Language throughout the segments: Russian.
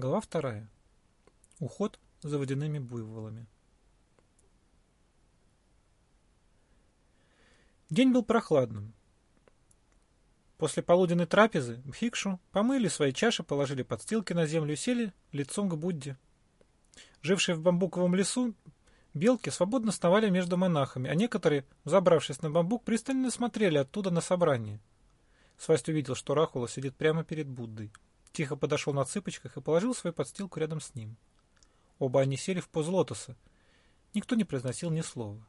Глава вторая. Уход за водяными буйволами. День был прохладным. После полуденной трапезы Бхикшу помыли свои чаши, положили подстилки на землю и сели лицом к Будде. Жившие в бамбуковом лесу, белки свободно сновали между монахами, а некоторые, забравшись на бамбук, пристально смотрели оттуда на собрание. Свасть увидел, что Рахула сидит прямо перед Буддой. Тихо подошел на цыпочках и положил свою подстилку рядом с ним. Оба они сели в позу лотоса. Никто не произносил ни слова.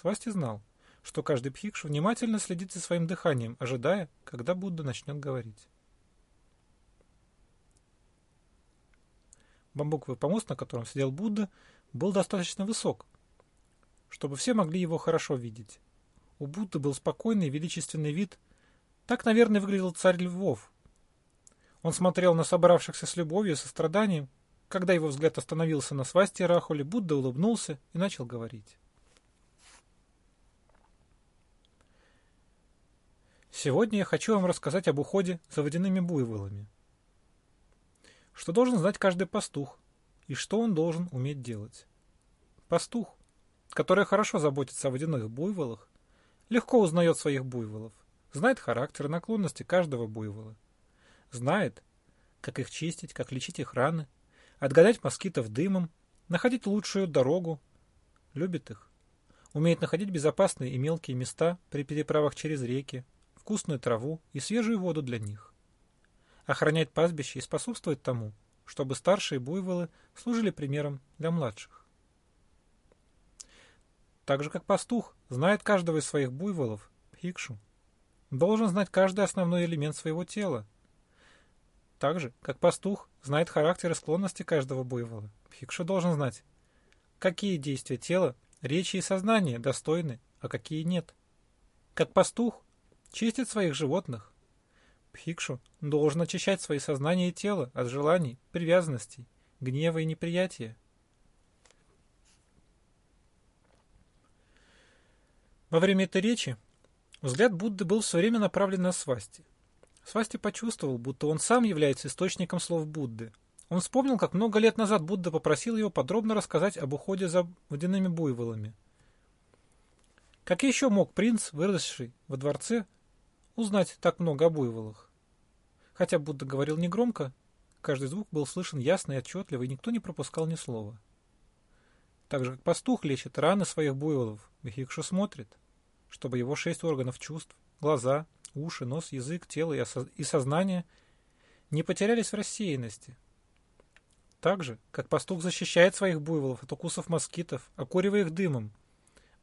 Свасти знал, что каждый пхикшу внимательно следит за своим дыханием, ожидая, когда Будда начнет говорить. Бамбуковый помост, на котором сидел Будда, был достаточно высок, чтобы все могли его хорошо видеть. У Будды был спокойный величественный вид. Так, наверное, выглядел царь львов. Он смотрел на собравшихся с любовью и состраданием. Когда его взгляд остановился на свасти Рахуле, Будда улыбнулся и начал говорить. Сегодня я хочу вам рассказать об уходе за водяными буйволами. Что должен знать каждый пастух и что он должен уметь делать. Пастух, который хорошо заботится о водяных буйволах, легко узнает своих буйволов, знает характер и наклонности каждого буйвола, знает, как их чистить, как лечить их раны, отгадать москитов дымом, находить лучшую дорогу, любит их, умеет находить безопасные и мелкие места при переправах через реки, вкусную траву и свежую воду для них. Охранять пастбище и способствовать тому, чтобы старшие буйволы служили примером для младших. Так же, как пастух знает каждого из своих буйволов, хикшу, должен знать каждый основной элемент своего тела. Так же, как пастух знает характер и склонности каждого буйвола, хикшу должен знать, какие действия тела, речи и сознания достойны, а какие нет. Как пастух чистит своих животных. Пхикшу должен очищать свои сознание и тело от желаний, привязанностей, гнева и неприятия. Во время этой речи взгляд Будды был все время направлен на Свасти. Свасти почувствовал, будто он сам является источником слов Будды. Он вспомнил, как много лет назад Будда попросил его подробно рассказать об уходе за водяными буйволами. Как еще мог принц, выросший во дворце, узнать так много о буйволах. Хотя Будда говорил негромко, каждый звук был слышен ясно и отчетливо, и никто не пропускал ни слова. Так же, как пастух лечит раны своих буйволов, Бхикшу смотрит, чтобы его шесть органов чувств, глаза, уши, нос, язык, тело и сознание не потерялись в рассеянности. Так же, как пастух защищает своих буйволов от укусов москитов, окуривая их дымом,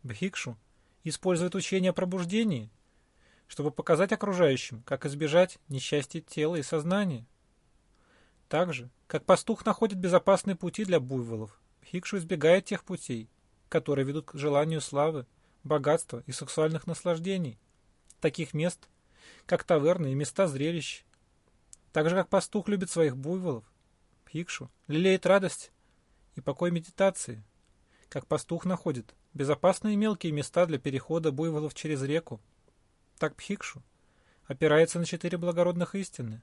Бхикшу использует учение о пробуждении, чтобы показать окружающим, как избежать несчастья тела и сознания. Так же, как пастух находит безопасные пути для буйволов, Хикшу избегает тех путей, которые ведут к желанию славы, богатства и сексуальных наслаждений, таких мест, как таверны и места зрелищ. Так же, как пастух любит своих буйволов, Хикшу лелеет радость и покой медитации, как пастух находит безопасные мелкие места для перехода буйволов через реку, так Пхикшу опирается на четыре благородных истины.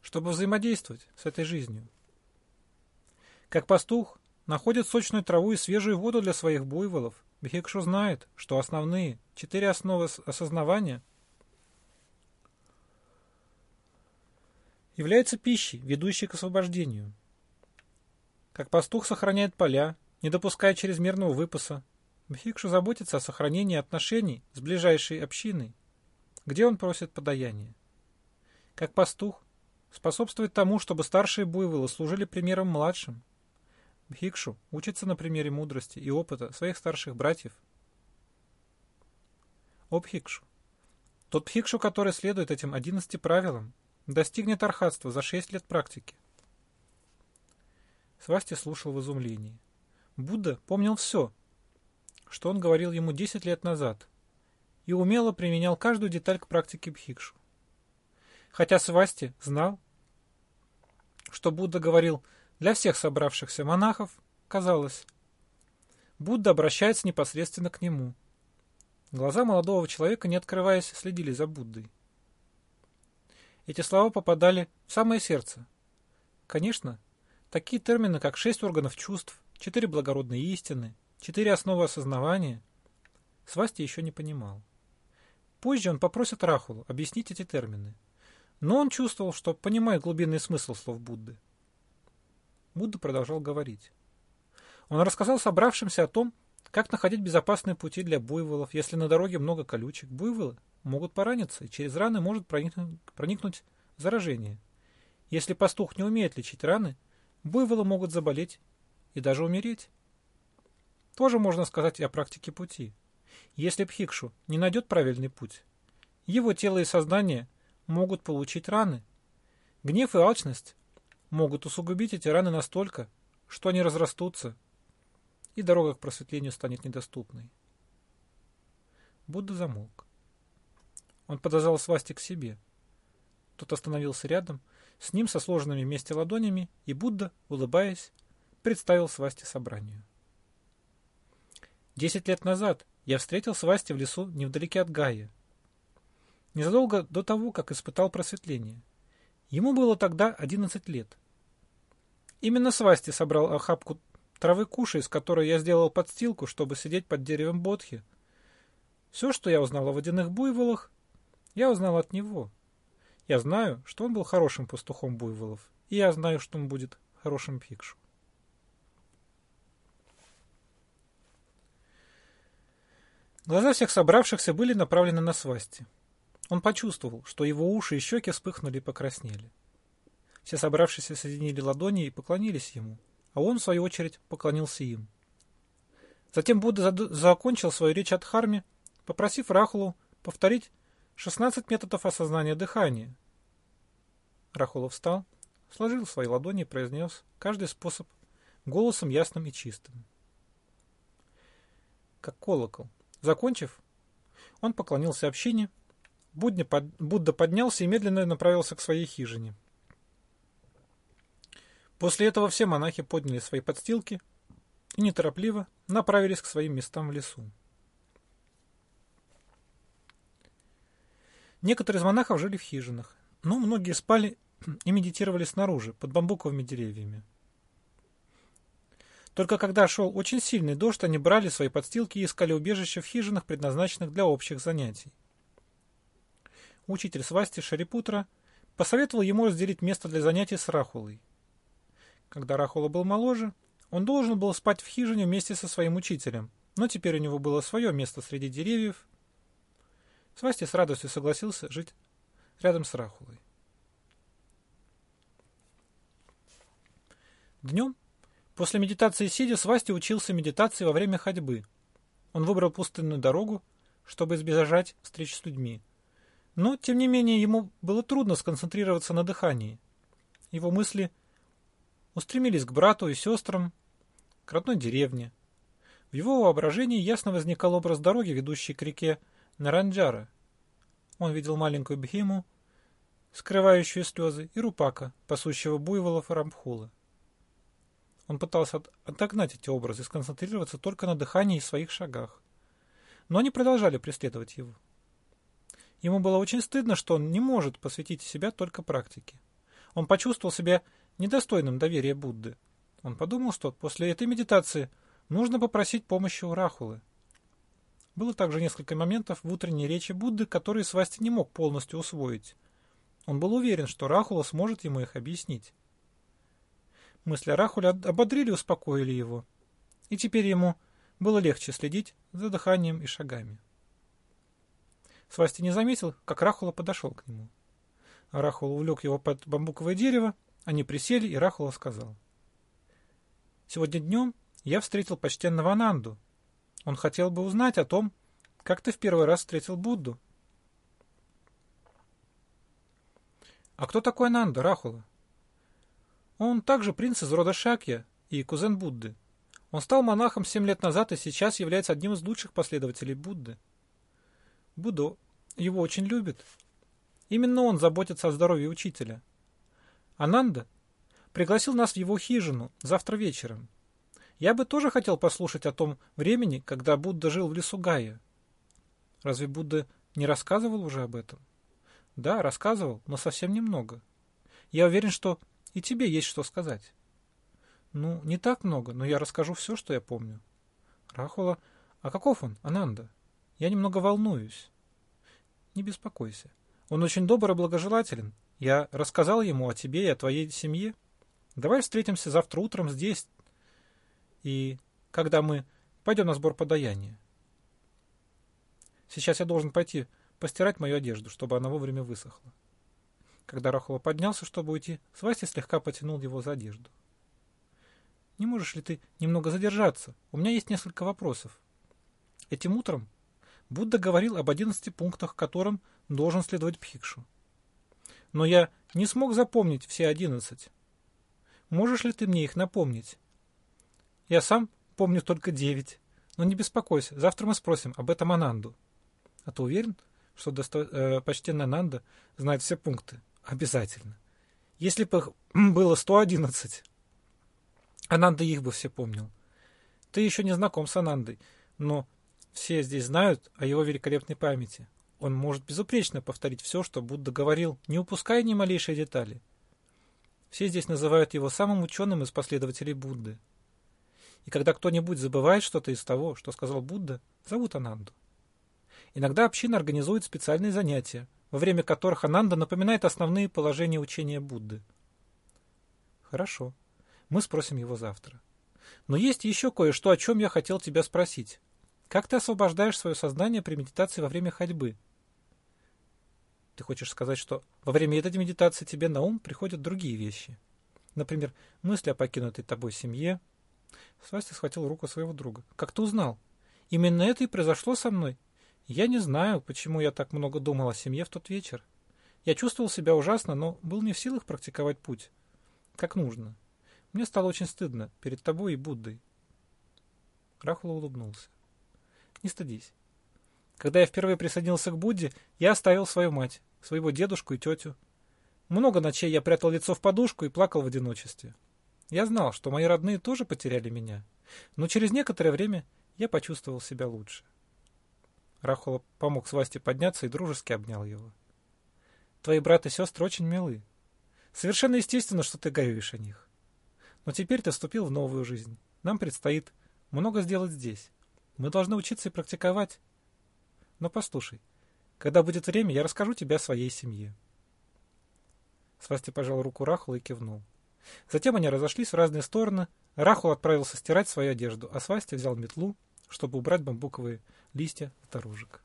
Чтобы взаимодействовать с этой жизнью. Как пастух находит сочную траву и свежую воду для своих буйволов, Бхикшу знает, что основные четыре основы осознавания являются пищей, ведущей к освобождению. Как пастух сохраняет поля, не допуская чрезмерного выпаса, Бхикшу заботится о сохранении отношений с ближайшей общиной, где он просит подаяния. Как пастух, способствует тому, чтобы старшие буйволы служили примером младшим. Бхикшу учится на примере мудрости и опыта своих старших братьев. О Бхикшу. Тот Бхикшу, который следует этим одиннадцати правилам, достигнет архатства за шесть лет практики. Свасти слушал в изумлении. Будда помнил все, что он говорил ему 10 лет назад, и умело применял каждую деталь к практике Бхикшу. Хотя Свасти знал, что Будда говорил для всех собравшихся монахов, казалось, Будда обращается непосредственно к нему. Глаза молодого человека, не открываясь, следили за Буддой. Эти слова попадали в самое сердце. Конечно, такие термины, как шесть органов чувств, четыре благородные истины, четыре основы осознавания, Свасти еще не понимал. Позже он попросит Рахулу объяснить эти термины. Но он чувствовал, что понимает глубинный смысл слов Будды. Будда продолжал говорить. Он рассказал собравшимся о том, как находить безопасные пути для буйволов, если на дороге много колючек. Буйволы могут пораниться, и через раны может проникнуть, заражение. Если пастух не умеет лечить раны, буйволы могут заболеть и даже умереть. Тоже можно сказать и о практике пути. Если Пхикшу не найдет правильный путь, его тело и сознание могут получить раны. Гнев и алчность могут усугубить эти раны настолько, что они разрастутся, и дорога к просветлению станет недоступной. Будда замолк. Он подозвал свасти к себе. Тот остановился рядом, с ним со сложенными вместе ладонями, и Будда, улыбаясь, представил свасти собранию. Десять лет назад я встретил свасти в лесу невдалеке от Гая. Незадолго до того, как испытал просветление. Ему было тогда одиннадцать лет. Именно свасти собрал охапку травы куши, из которой я сделал подстилку, чтобы сидеть под деревом Бодхи. Все, что я узнал о водяных буйволах, я узнал от него. Я знаю, что он был хорошим пастухом буйволов, и я знаю, что он будет хорошим пикшу. Глаза всех собравшихся были направлены на свасти. Он почувствовал, что его уши и щеки вспыхнули и покраснели. Все собравшиеся соединили ладони и поклонились ему, а он, в свою очередь, поклонился им. Затем Будда закончил свою речь от Харми, попросив Рахулу повторить 16 методов осознания дыхания. Рахула встал, сложил свои ладони и произнес каждый способ голосом ясным и чистым. Как колокол. Закончив, он поклонился общине, Будда поднялся и медленно направился к своей хижине. После этого все монахи подняли свои подстилки и неторопливо направились к своим местам в лесу. Некоторые из монахов жили в хижинах, но многие спали и медитировали снаружи, под бамбуковыми деревьями. Только когда шел очень сильный дождь, они брали свои подстилки и искали убежище в хижинах, предназначенных для общих занятий. Учитель свасти Шарипутра посоветовал ему разделить место для занятий с Рахулой. Когда Рахула был моложе, он должен был спать в хижине вместе со своим учителем, но теперь у него было свое место среди деревьев. Свасти с радостью согласился жить рядом с Рахулой. Днем После медитации сидя, Свасти учился медитации во время ходьбы. Он выбрал пустынную дорогу, чтобы избежать встреч с людьми. Но, тем не менее, ему было трудно сконцентрироваться на дыхании. Его мысли устремились к брату и сестрам, к родной деревне. В его воображении ясно возникал образ дороги, ведущей к реке Наранджара. Он видел маленькую бхиму, скрывающую слезы, и рупака, пасущего буйволов и рампхула. Он пытался отогнать эти образы и сконцентрироваться только на дыхании и своих шагах. Но они продолжали преследовать его. Ему было очень стыдно, что он не может посвятить себя только практике. Он почувствовал себя недостойным доверия Будды. Он подумал, что после этой медитации нужно попросить помощи у Рахулы. Было также несколько моментов в утренней речи Будды, которые Свасти не мог полностью усвоить. Он был уверен, что Рахула сможет ему их объяснить. Мысли о Рахуле ободрили и успокоили его. И теперь ему было легче следить за дыханием и шагами. Свасти не заметил, как Рахула подошел к нему. Рахула увлек его под бамбуковое дерево, они присели, и Рахула сказал. «Сегодня днем я встретил почтенного Ананду. Он хотел бы узнать о том, как ты в первый раз встретил Будду». «А кто такой Ананда, Рахула?» Он также принц из рода Шакья и кузен Будды. Он стал монахом семь лет назад и сейчас является одним из лучших последователей Будды. Будда его очень любит. Именно он заботится о здоровье учителя. Ананда пригласил нас в его хижину завтра вечером. Я бы тоже хотел послушать о том времени, когда Будда жил в лесу Гая. Разве Будда не рассказывал уже об этом? Да, рассказывал, но совсем немного. Я уверен, что и тебе есть что сказать. Ну, не так много, но я расскажу все, что я помню. Рахула, а каков он, Ананда? Я немного волнуюсь. Не беспокойся. Он очень добр и благожелателен. Я рассказал ему о тебе и о твоей семье. Давай встретимся завтра утром здесь. И когда мы пойдем на сбор подаяния. Сейчас я должен пойти постирать мою одежду, чтобы она вовремя высохла. Когда Рахула поднялся, чтобы уйти, Свасти слегка потянул его за одежду. «Не можешь ли ты немного задержаться? У меня есть несколько вопросов. Этим утром Будда говорил об одиннадцати пунктах, которым должен следовать Пхикшу. Но я не смог запомнить все одиннадцать. Можешь ли ты мне их напомнить? Я сам помню только девять. Но не беспокойся, завтра мы спросим об этом Ананду. А ты уверен, что досто... э, почтенный Ананда знает все пункты? Обязательно. Если бы их было 111, Ананда их бы все помнил. Ты еще не знаком с Анандой, но все здесь знают о его великолепной памяти. Он может безупречно повторить все, что Будда говорил, не упуская ни малейшей детали. Все здесь называют его самым ученым из последователей Будды. И когда кто-нибудь забывает что-то из того, что сказал Будда, зовут Ананду. Иногда община организует специальные занятия, во время которых Ананда напоминает основные положения учения Будды. Хорошо. Мы спросим его завтра. Но есть еще кое-что, о чем я хотел тебя спросить. Как ты освобождаешь свое сознание при медитации во время ходьбы? Ты хочешь сказать, что во время этой медитации тебе на ум приходят другие вещи? Например, мысли о покинутой тобой семье. Свасти схватил руку своего друга. Как ты узнал? Именно это и произошло со мной. Я не знаю, почему я так много думал о семье в тот вечер. Я чувствовал себя ужасно, но был не в силах практиковать путь. Как нужно. Мне стало очень стыдно перед тобой и Буддой. Рахула улыбнулся. Не стыдись. Когда я впервые присоединился к Будде, я оставил свою мать, своего дедушку и тетю. Много ночей я прятал лицо в подушку и плакал в одиночестве. Я знал, что мои родные тоже потеряли меня, но через некоторое время я почувствовал себя лучше. Рахула помог Свасте подняться и дружески обнял его. Твои брат и сестры очень милы. Совершенно естественно, что ты горюешь о них. Но теперь ты вступил в новую жизнь. Нам предстоит много сделать здесь. Мы должны учиться и практиковать. Но послушай, когда будет время, я расскажу тебе о своей семье. Свасти пожал руку Рахула и кивнул. Затем они разошлись в разные стороны. Рахул отправился стирать свою одежду, а Свасти взял метлу, чтобы убрать бамбуковые листья от оружек.